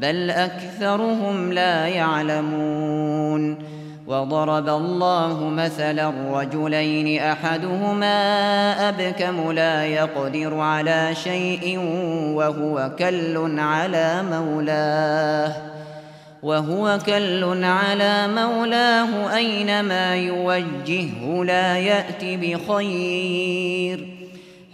بل أكثرهم لا يعلمون وضرب الله مثلا رجلين أحدهما أبكم لا يقدر على شيء وهو كل على مولاه وهو كل على مولاه أينما يوجهه لا يأتي بخير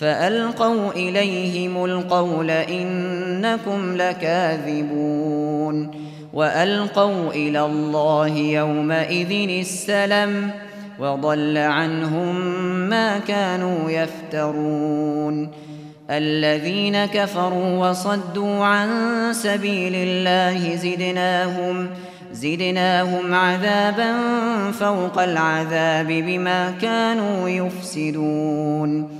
فألقوا إليهم القول إنكم لكاذبون وألقوا إلى الله يومئذ السلم وضل عنهم ما كانوا يفترون الذين كفروا وصدوا عن سبيل الله زدناهم زدناهم عذابا فوق العذاب بما كانوا يفسدون